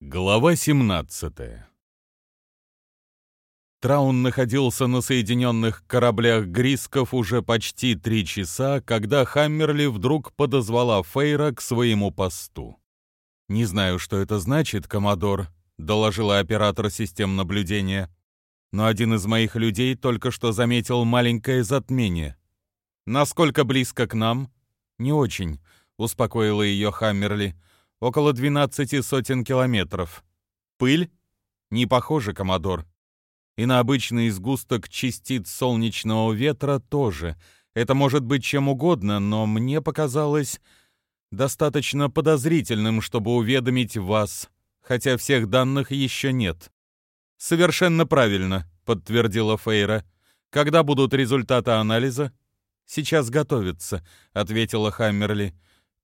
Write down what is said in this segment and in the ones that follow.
Глава 17 Траун находился на соединенных кораблях Грисков уже почти три часа, когда Хаммерли вдруг подозвала Фейра к своему посту. «Не знаю, что это значит, Коммодор», — доложила оператор систем наблюдения, «но один из моих людей только что заметил маленькое затмение. Насколько близко к нам?» «Не очень», — успокоила ее Хаммерли около 12 сотен километров. Пыль? Не похоже, Комодор. И на обычный сгусток частиц солнечного ветра тоже. Это может быть чем угодно, но мне показалось достаточно подозрительным, чтобы уведомить вас, хотя всех данных еще нет. Совершенно правильно, подтвердила Фейра. Когда будут результаты анализа? Сейчас готовятся, ответила Хаммерли.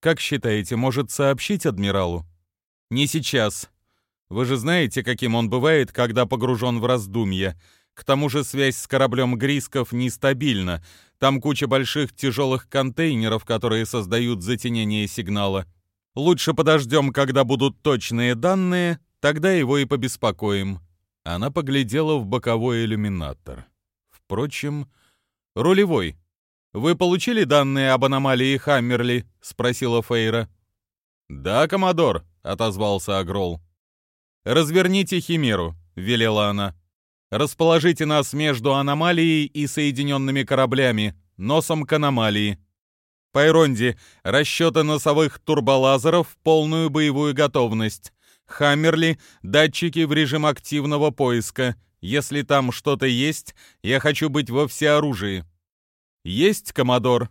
Как считаете, может сообщить адмиралу? Не сейчас. Вы же знаете, каким он бывает, когда погружен в раздумья. К тому же связь с кораблем Грисков нестабильна. Там куча больших тяжелых контейнеров, которые создают затенение сигнала. Лучше подождем, когда будут точные данные, тогда его и побеспокоим. Она поглядела в боковой иллюминатор. Впрочем, рулевой. «Вы получили данные об аномалии Хаммерли?» — спросила Фейра. «Да, коммодор», — отозвался Агрол. «Разверните Химеру», — велела она. «Расположите нас между аномалией и соединенными кораблями, носом к аномалии. По Иронде, расчеты носовых турболазеров в полную боевую готовность. Хаммерли, датчики в режим активного поиска. Если там что-то есть, я хочу быть во всеоружии». «Есть, Комодор!»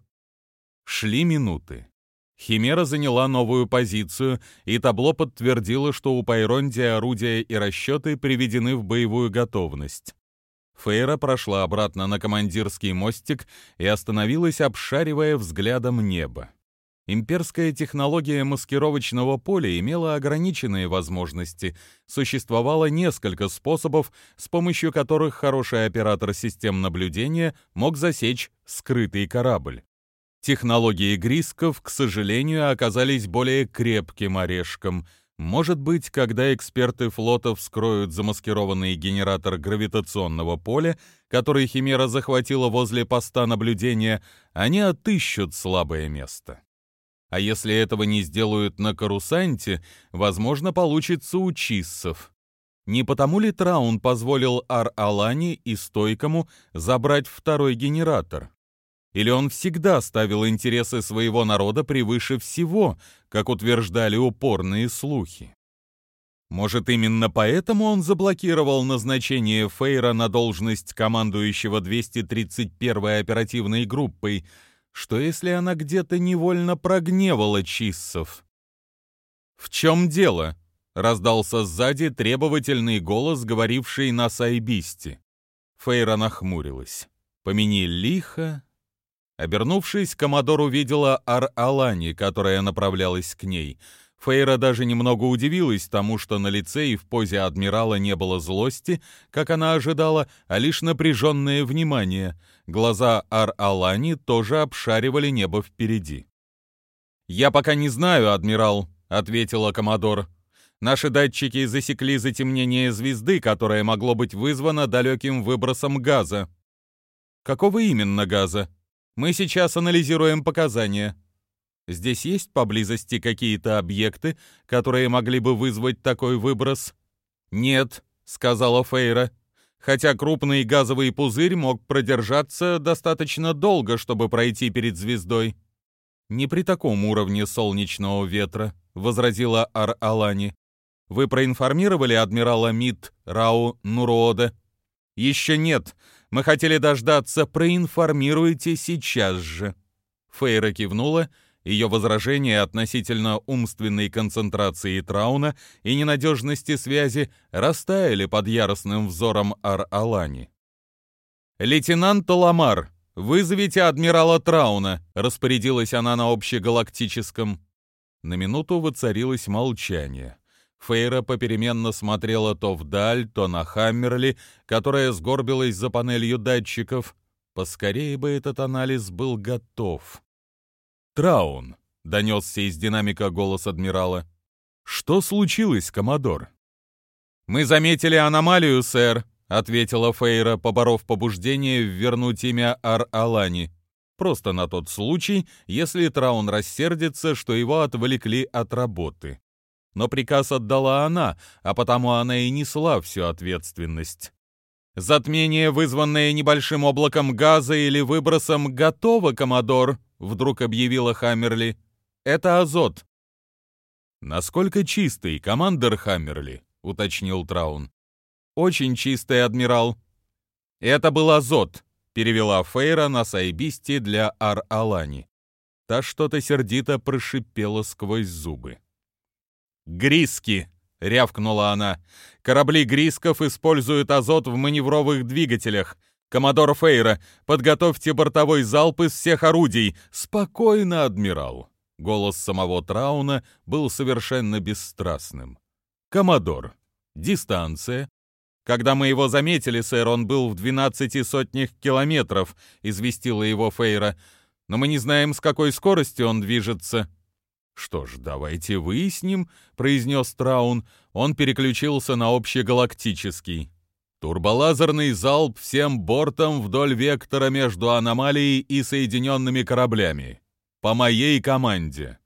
Шли минуты. Химера заняла новую позицию, и табло подтвердило, что у Пайронди орудия и расчеты приведены в боевую готовность. Фейра прошла обратно на командирский мостик и остановилась, обшаривая взглядом небо. Имперская технология маскировочного поля имела ограниченные возможности. Существовало несколько способов, с помощью которых хороший оператор систем наблюдения мог засечь скрытый корабль. Технологии Грисков, к сожалению, оказались более крепким орешком. Может быть, когда эксперты флота вскроют замаскированный генератор гравитационного поля, который Химера захватила возле поста наблюдения, они отыщут слабое место. А если этого не сделают на Карусанте, возможно, получится у Чиссов. Не потому ли Траун позволил Ар-Алани и Стойкому забрать второй генератор? Или он всегда ставил интересы своего народа превыше всего, как утверждали упорные слухи? Может, именно поэтому он заблокировал назначение Фейра на должность командующего 231-й оперативной группой – что если она где-то невольно прогневала Чиссов? «В чем дело?» — раздался сзади требовательный голос, говоривший на сайбисте. Фейра нахмурилась. «Помяни лихо». Обернувшись, Комодор увидела Ар-Алани, которая направлялась к ней — Фейра даже немного удивилась тому, что на лице и в позе адмирала не было злости, как она ожидала, а лишь напряженное внимание. Глаза Ар-Алани тоже обшаривали небо впереди. «Я пока не знаю, адмирал», — ответила Комодор. «Наши датчики засекли затемнение звезды, которое могло быть вызвано далеким выбросом газа». «Какого именно газа? Мы сейчас анализируем показания», Здесь есть поблизости какие-то объекты, которые могли бы вызвать такой выброс? Нет, сказала Фейра. Хотя крупный газовый пузырь мог продержаться достаточно долго, чтобы пройти перед звездой. Не при таком уровне солнечного ветра, возразила Ар-Алани. Вы проинформировали адмирала Мид Рау Нурода? Еще нет. Мы хотели дождаться. Проинформируйте сейчас же. Фейра кивнула ее возражения относительно умственной концентрации Трауна и ненадежности связи растаяли под яростным взором Ар-Алани. «Лейтенант Таламар, вызовите адмирала Трауна», — распорядилась она на общегалактическом. На минуту воцарилось молчание. Фейра попеременно смотрела то вдаль, то на Хаммерли, которая сгорбилась за панелью датчиков. Поскорее бы этот анализ был готов. «Траун», — донесся из динамика голос адмирала. «Что случилось, Комодор?» «Мы заметили аномалию, сэр», — ответила Фейра, поборов побуждение вернуть имя Ар-Алани. Просто на тот случай, если Траун рассердится, что его отвлекли от работы. Но приказ отдала она, а потому она и несла всю ответственность. «Затмение, вызванное небольшим облаком газа или выбросом, готово, Комодор», — вдруг объявила Хаммерли. «Это азот». «Насколько чистый, командир Хаммерли?» — уточнил Траун. «Очень чистый, адмирал». «Это был азот», — перевела Фейра на сайбисте для Ар-Алани. Та что-то сердито прошипела сквозь зубы. «Гриски!» — рявкнула она. «Корабли Грисков используют азот в маневровых двигателях. Коммодор Фейра, подготовьте бортовой залп из всех орудий. Спокойно, адмирал!» Голос самого Трауна был совершенно бесстрастным. «Коммодор, дистанция». «Когда мы его заметили, сэр, он был в двенадцати сотнях километров», — известила его Фейра. «Но мы не знаем, с какой скоростью он движется». «Что ж, давайте выясним», — произнес Траун. Он переключился на общегалактический. Турболазерный залп всем бортом вдоль вектора между аномалией и соединенными кораблями. По моей команде.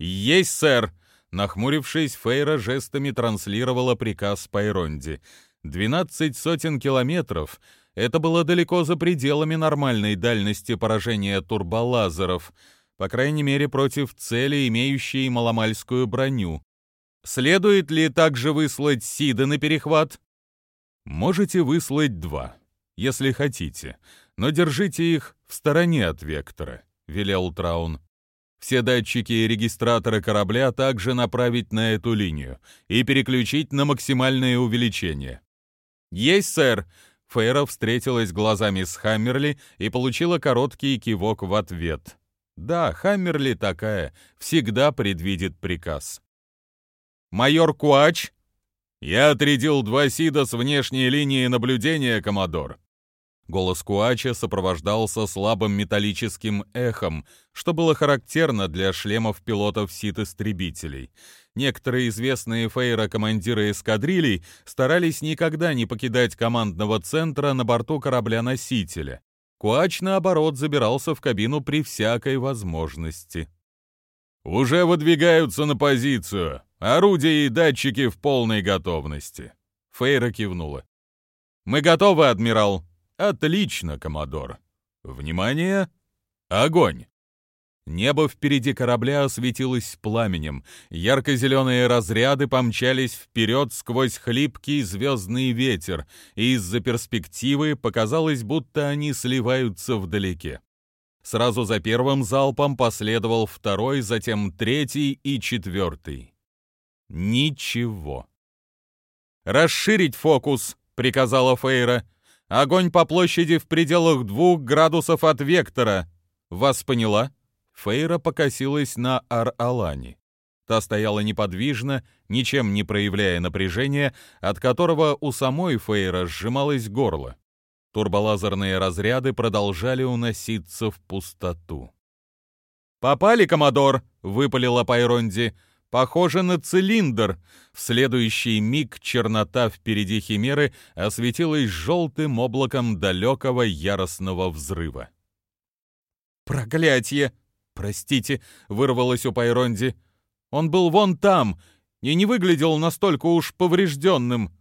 «Есть, сэр!» Нахмурившись, Фейра жестами транслировала приказ Пайронди. «Двенадцать сотен километров — это было далеко за пределами нормальной дальности поражения турболазеров, по крайней мере, против цели, имеющей маломальскую броню. Следует ли также выслать Сида на перехват?» «Можете выслать два, если хотите, но держите их в стороне от вектора», — велел Траун. Все датчики и регистраторы корабля также направить на эту линию и переключить на максимальное увеличение. «Есть, сэр!» Фейра встретилась глазами с Хаммерли и получила короткий кивок в ответ. «Да, Хаммерли такая, всегда предвидит приказ». «Майор Куач?» «Я отрядил два СИДа с внешней линии наблюдения, Коммодор. Голос Куача сопровождался слабым металлическим эхом, что было характерно для шлемов пилотов сит-истребителей. Некоторые известные фейра-командиры эскадрилей старались никогда не покидать командного центра на борту корабля-носителя. Куач, наоборот, забирался в кабину при всякой возможности. «Уже выдвигаются на позицию. Орудия и датчики в полной готовности». Фейра кивнула. «Мы готовы, адмирал», Отлично, коммодор. Внимание! Огонь! Небо впереди корабля осветилось пламенем. Ярко-зеленые разряды помчались вперед сквозь хлипкий звездный ветер, и из-за перспективы показалось, будто они сливаются вдалеке. Сразу за первым залпом последовал второй, затем третий и четвертый. Ничего. «Расширить фокус!» — приказала Фейра. Огонь по площади в пределах двух градусов от вектора. Вас поняла?» Фейра покосилась на Ар-Алани. Та стояла неподвижно, ничем не проявляя напряжения, от которого у самой Фейра сжималось горло. Турболазерные разряды продолжали уноситься в пустоту. «Попали, Комодор!» — выпалила Пайронди. Похоже на цилиндр. В следующий миг чернота впереди Химеры осветилась желтым облаком далекого яростного взрыва. «Проклятье! Простите!» — вырвалось у Пайронди. «Он был вон там и не выглядел настолько уж поврежденным».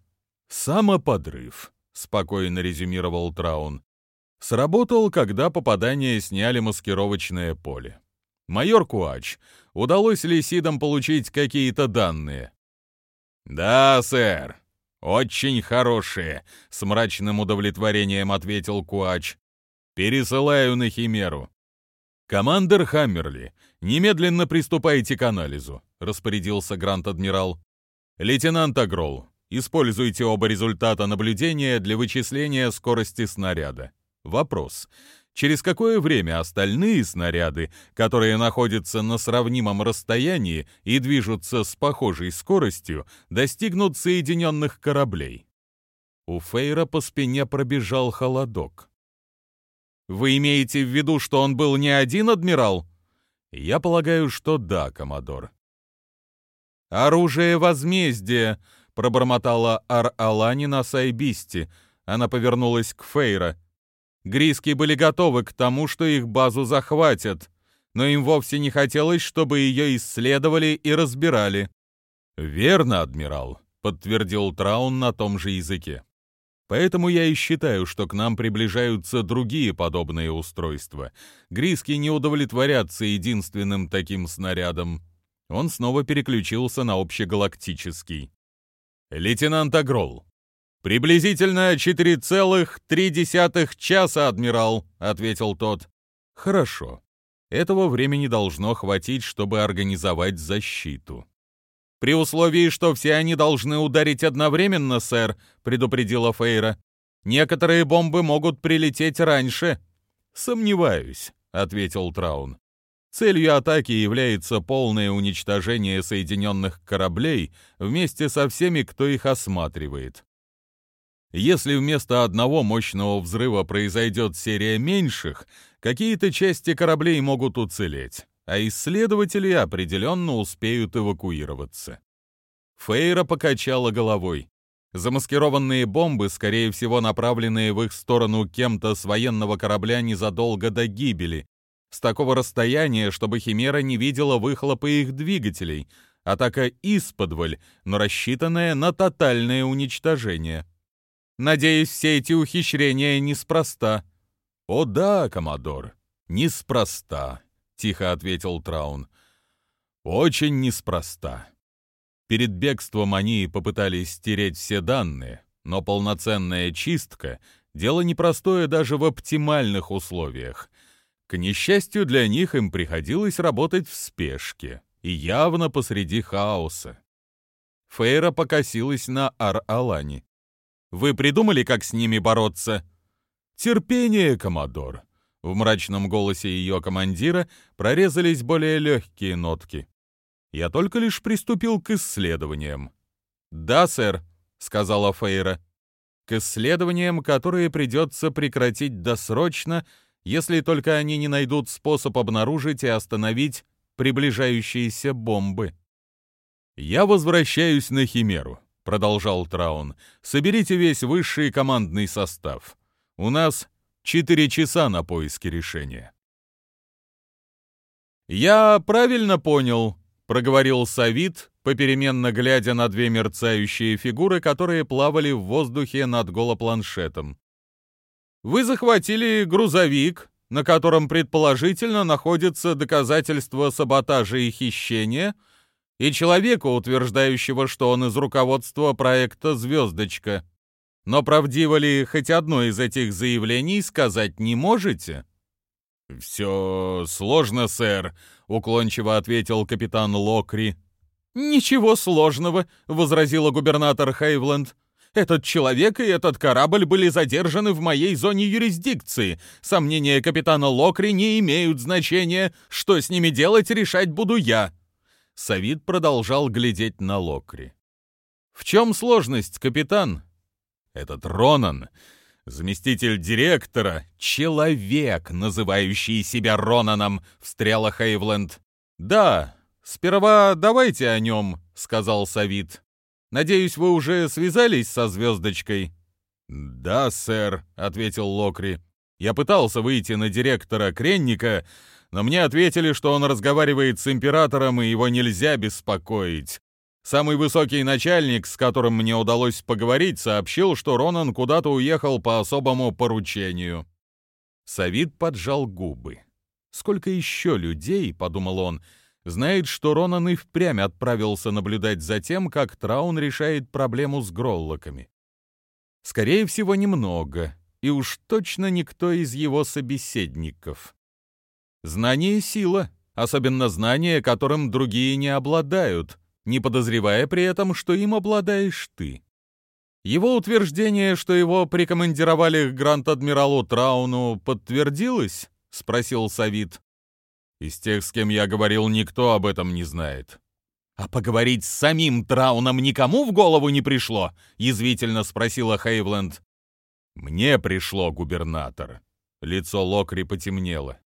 «Самоподрыв», — спокойно резюмировал Траун. «Сработал, когда попадание сняли маскировочное поле. Майор Куач, удалось ли Сидам получить какие-то данные? Да, сэр. Очень хорошие, с мрачным удовлетворением ответил Куач. Пересылаю на Химеру. Командер Хаммерли, немедленно приступайте к анализу, распорядился Грант-адмирал. Лейтенант Агрол, используйте оба результата наблюдения для вычисления скорости снаряда. Вопрос через какое время остальные снаряды, которые находятся на сравнимом расстоянии и движутся с похожей скоростью, достигнут соединенных кораблей. У Фейра по спине пробежал холодок. «Вы имеете в виду, что он был не один адмирал?» «Я полагаю, что да, Коммодор». «Оружие возмездия», пробормотала Ар-Алани на Сайбисте. Она повернулась к Фейра. Гриски были готовы к тому, что их базу захватят, но им вовсе не хотелось, чтобы ее исследовали и разбирали. «Верно, адмирал», — подтвердил Траун на том же языке. Поэтому я и считаю, что к нам приближаются другие подобные устройства. Гриски не удовлетворятся единственным таким снарядом. Он снова переключился на общегалактический. «Лейтенант Агрол». «Приблизительно 4,3 часа, адмирал», — ответил тот. «Хорошо. Этого времени должно хватить, чтобы организовать защиту». «При условии, что все они должны ударить одновременно, сэр», — предупредила Фейра. «Некоторые бомбы могут прилететь раньше». «Сомневаюсь», — ответил Траун. Целью атаки является полное уничтожение соединенных кораблей вместе со всеми, кто их осматривает. Если вместо одного мощного взрыва произойдет серия меньших, какие-то части кораблей могут уцелеть а исследователи определенно успеют эвакуироваться. Фейра покачала головой. Замаскированные бомбы, скорее всего, направленные в их сторону кем-то с военного корабля незадолго до гибели, с такого расстояния, чтобы Химера не видела выхлопа их двигателей, атака исподволь, но рассчитанная на тотальное уничтожение. Надеюсь, все эти ухищрения неспроста. О да, коммодор, неспроста тихо ответил Траун. Очень неспроста. Перед бегством они попытались стереть все данные, но полноценная чистка — дело непростое даже в оптимальных условиях. К несчастью для них им приходилось работать в спешке и явно посреди хаоса. Фейра покосилась на Ар-Алани. «Вы придумали, как с ними бороться?» «Терпение, коммодор. В мрачном голосе ее командира прорезались более легкие нотки. «Я только лишь приступил к исследованиям». «Да, сэр», — сказала Фейра. «К исследованиям, которые придется прекратить досрочно, если только они не найдут способ обнаружить и остановить приближающиеся бомбы». «Я возвращаюсь на Химеру», — продолжал Траун. «Соберите весь высший командный состав. У нас Четыре часа на поиски решения. «Я правильно понял», — проговорил Савит, попеременно глядя на две мерцающие фигуры, которые плавали в воздухе над голопланшетом. «Вы захватили грузовик, на котором предположительно находится доказательство саботажа и хищения, и человека, утверждающего, что он из руководства проекта «Звездочка». Но правдиво ли хоть одно из этих заявлений сказать не можете?» «Все сложно, сэр», — уклончиво ответил капитан Локри. «Ничего сложного», — возразила губернатор Хейвленд. «Этот человек и этот корабль были задержаны в моей зоне юрисдикции. Сомнения капитана Локри не имеют значения. Что с ними делать, решать буду я». Савид продолжал глядеть на Локри. «В чем сложность, капитан?» Этот Ронан, заместитель директора, человек, называющий себя Ронаном, встряла Хейвленд. «Да, сперва давайте о нем», — сказал Савит. «Надеюсь, вы уже связались со звездочкой?» «Да, сэр», — ответил Локри. «Я пытался выйти на директора Кренника, но мне ответили, что он разговаривает с императором, и его нельзя беспокоить. Самый высокий начальник, с которым мне удалось поговорить, сообщил, что Ронан куда-то уехал по особому поручению. Савид поджал губы. «Сколько еще людей, — подумал он, — знает, что Ронан и впрямь отправился наблюдать за тем, как Траун решает проблему с гроллоками? Скорее всего, немного, и уж точно никто из его собеседников. Знание — сила, особенно знание, которым другие не обладают — не подозревая при этом, что им обладаешь ты. Его утверждение, что его прикомандировали к Гранд-адмиралу Трауну, подтвердилось? — спросил Савит. «Из тех, с кем я говорил, никто об этом не знает». «А поговорить с самим Трауном никому в голову не пришло?» — язвительно спросила Хейвленд. «Мне пришло, губернатор». Лицо Локри потемнело.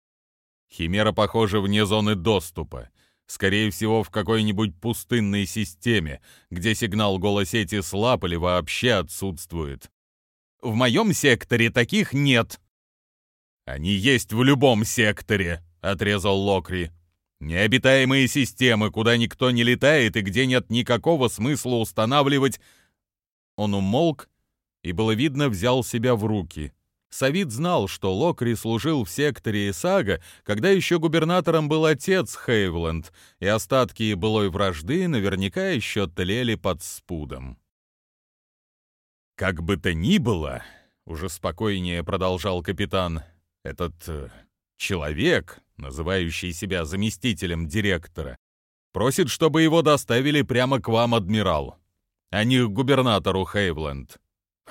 Химера, похоже, вне зоны доступа. Скорее всего, в какой-нибудь пустынной системе, где сигнал голосети слаб или вообще отсутствует. В моем секторе таких нет. Они есть в любом секторе, отрезал Локри. Необитаемые системы, куда никто не летает и где нет никакого смысла устанавливать... Он умолк и, было видно, взял себя в руки. Савид знал, что Локри служил в секторе Исага, когда еще губернатором был отец Хейвленд, и остатки былой вражды наверняка еще тлели под спудом. «Как бы то ни было», — уже спокойнее продолжал капитан, — «этот э, человек, называющий себя заместителем директора, просит, чтобы его доставили прямо к вам, адмирал, а не к губернатору Хейвленд».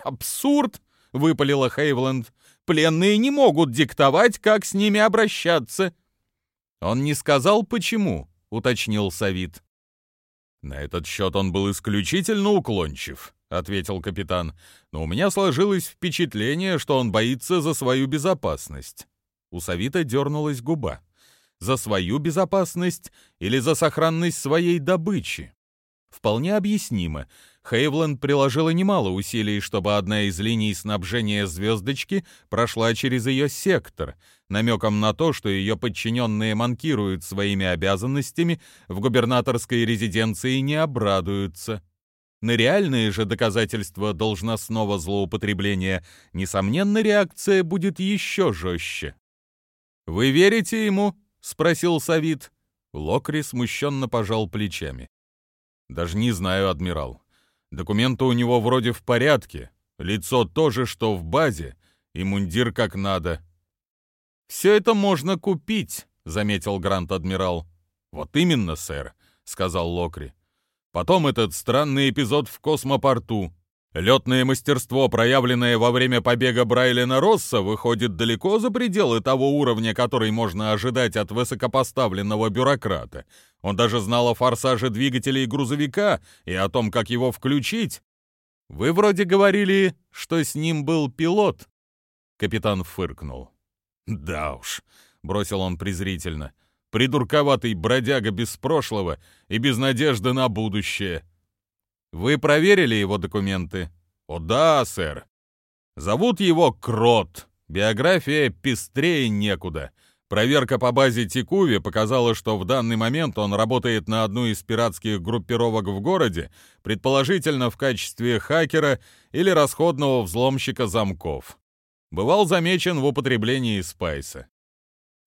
«Абсурд!» — выпалила Хейвленд. «Пленные не могут диктовать, как с ними обращаться». «Он не сказал, почему», — уточнил Савит. «На этот счет он был исключительно уклончив», — ответил капитан. «Но у меня сложилось впечатление, что он боится за свою безопасность». У Савита дернулась губа. «За свою безопасность или за сохранность своей добычи?» Вполне объяснимо. Хейвленд приложила немало усилий, чтобы одна из линий снабжения звездочки прошла через ее сектор, намеком на то, что ее подчиненные манкируют своими обязанностями, в губернаторской резиденции не обрадуются. На реальные же доказательства должностного злоупотребления, несомненно, реакция будет еще жестче. «Вы верите ему?» — спросил Савит. Локри смущенно пожал плечами. «Даже не знаю, адмирал. Документы у него вроде в порядке, лицо тоже, что в базе, и мундир как надо». «Все это можно купить», — заметил Грант-адмирал. «Вот именно, сэр», — сказал Локри. «Потом этот странный эпизод в космопорту. Летное мастерство, проявленное во время побега Брайлена Росса, выходит далеко за пределы того уровня, который можно ожидать от высокопоставленного бюрократа. Он даже знал о форсаже двигателей грузовика и о том, как его включить. Вы вроде говорили, что с ним был пилот. Капитан фыркнул. Да уж, бросил он презрительно. Придурковатый бродяга без прошлого и без надежды на будущее. Вы проверили его документы? О да, сэр. Зовут его Крот. Биография пестрее некуда. Проверка по базе Тикуви показала, что в данный момент он работает на одну из пиратских группировок в городе, предположительно в качестве хакера или расходного взломщика замков. Бывал замечен в употреблении спайса.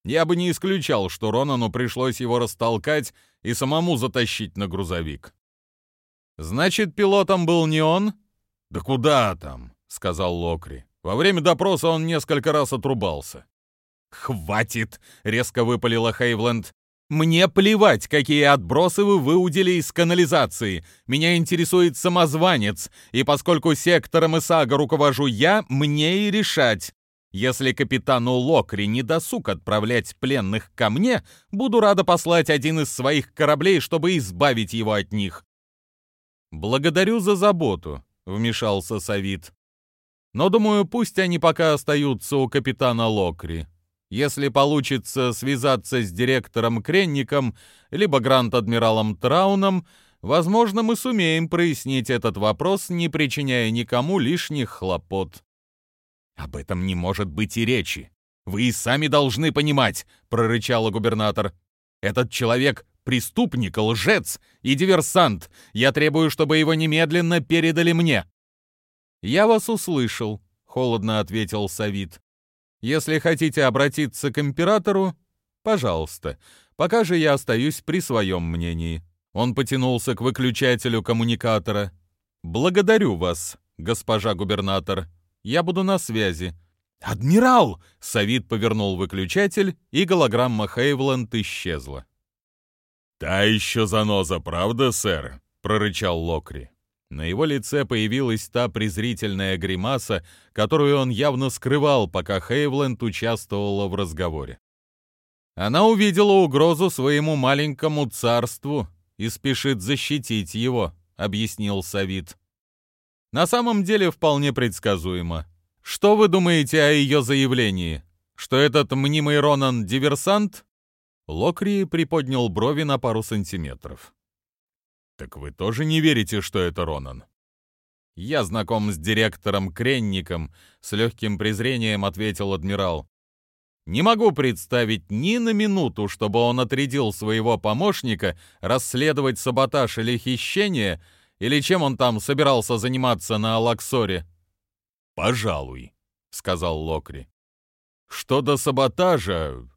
Я бы не исключал, что Ронану пришлось его растолкать и самому затащить на грузовик. «Значит, пилотом был не он?» «Да куда там?» — сказал Локри. Во время допроса он несколько раз отрубался. «Хватит!» — резко выпалила Хейвленд. «Мне плевать, какие отбросы вы выудили из канализации. Меня интересует самозванец, и поскольку сектором Исага руковожу я, мне и решать. Если капитану Локри не досуг отправлять пленных ко мне, буду рада послать один из своих кораблей, чтобы избавить его от них». «Благодарю за заботу», — вмешался Савит. «Но, думаю, пусть они пока остаются у капитана Локри. Если получится связаться с директором Кренником, либо гранд-адмиралом Трауном, возможно, мы сумеем прояснить этот вопрос, не причиняя никому лишних хлопот. «Об этом не может быть и речи. Вы и сами должны понимать», — прорычала губернатор. «Этот человек — преступник, лжец и диверсант. Я требую, чтобы его немедленно передали мне». «Я вас услышал», — холодно ответил Савит. Если хотите обратиться к императору, пожалуйста. Пока же я остаюсь при своем мнении». Он потянулся к выключателю коммуникатора. «Благодарю вас, госпожа губернатор. Я буду на связи». «Адмирал!» — Савит повернул выключатель, и голограмма Хейвленд исчезла. «Та еще заноза, правда, сэр?» — прорычал Локри. На его лице появилась та презрительная гримаса, которую он явно скрывал, пока Хейвленд участвовала в разговоре. Она увидела угрозу своему маленькому царству и спешит защитить его, объяснил Савит. На самом деле вполне предсказуемо. Что вы думаете о ее заявлении? Что этот мнимый Ронан — диверсант? Локри приподнял брови на пару сантиметров. «Так вы тоже не верите, что это Ронан?» «Я знаком с директором Кренником», — с легким презрением ответил адмирал. «Не могу представить ни на минуту, чтобы он отрядил своего помощника расследовать саботаж или хищение, или чем он там собирался заниматься на Алаксоре». «Пожалуй», — сказал Локри. «Что до саботажа,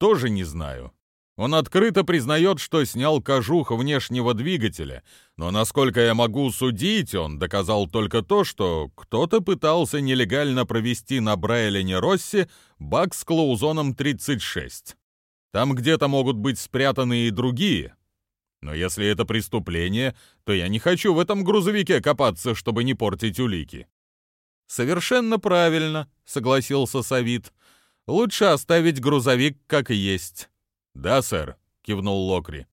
тоже не знаю. Он открыто признает, что снял кожух внешнего двигателя, но, насколько я могу судить, он доказал только то, что кто-то пытался нелегально провести на Брайлене Росси бак с клоузоном 36. Там где-то могут быть спрятаны и другие. Но если это преступление, то я не хочу в этом грузовике копаться, чтобы не портить улики. «Совершенно правильно», — согласился Савит. «Лучше оставить грузовик как есть». «Да, сэр», — кивнул Локри.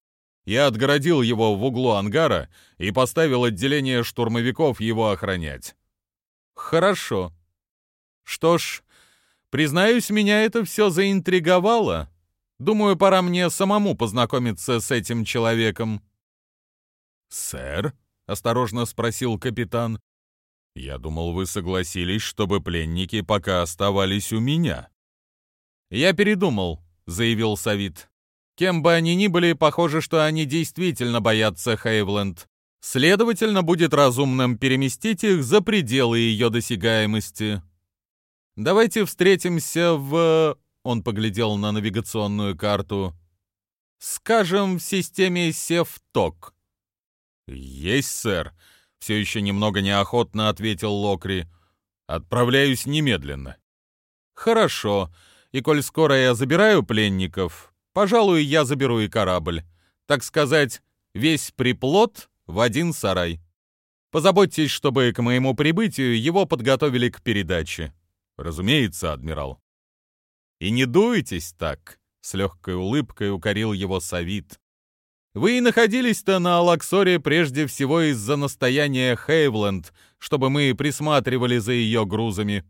«Я отгородил его в углу ангара и поставил отделение штурмовиков его охранять». «Хорошо. Что ж, признаюсь, меня это все заинтриговало. Думаю, пора мне самому познакомиться с этим человеком». «Сэр?» — осторожно спросил капитан. «Я думал, вы согласились, чтобы пленники пока оставались у меня». «Я передумал», — заявил Савит. «Кем бы они ни были, похоже, что они действительно боятся Хейвленд. Следовательно, будет разумным переместить их за пределы ее досягаемости. Давайте встретимся в...» Он поглядел на навигационную карту. «Скажем, в системе Севток». «Есть, сэр», все еще немного неохотно ответил Локри. «Отправляюсь немедленно». «Хорошо. И коль скоро я забираю пленников, пожалуй, я заберу и корабль. Так сказать, весь приплод в один сарай. Позаботьтесь, чтобы к моему прибытию его подготовили к передаче». «Разумеется, адмирал». «И не дуйтесь так», — с легкой улыбкой укорил его Савит. Вы и находились-то на Алаксоре прежде всего из-за настояния Хейвленд, чтобы мы присматривали за ее грузами.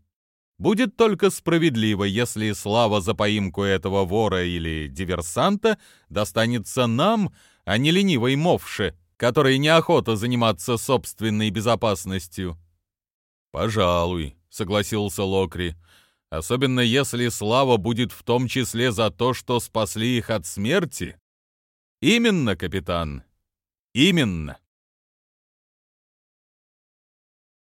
Будет только справедливо, если слава за поимку этого вора или диверсанта достанется нам, а не ленивой мовше, которой неохота заниматься собственной безопасностью. «Пожалуй», — согласился Локри, — «особенно если слава будет в том числе за то, что спасли их от смерти». Именно, капитан. Именно.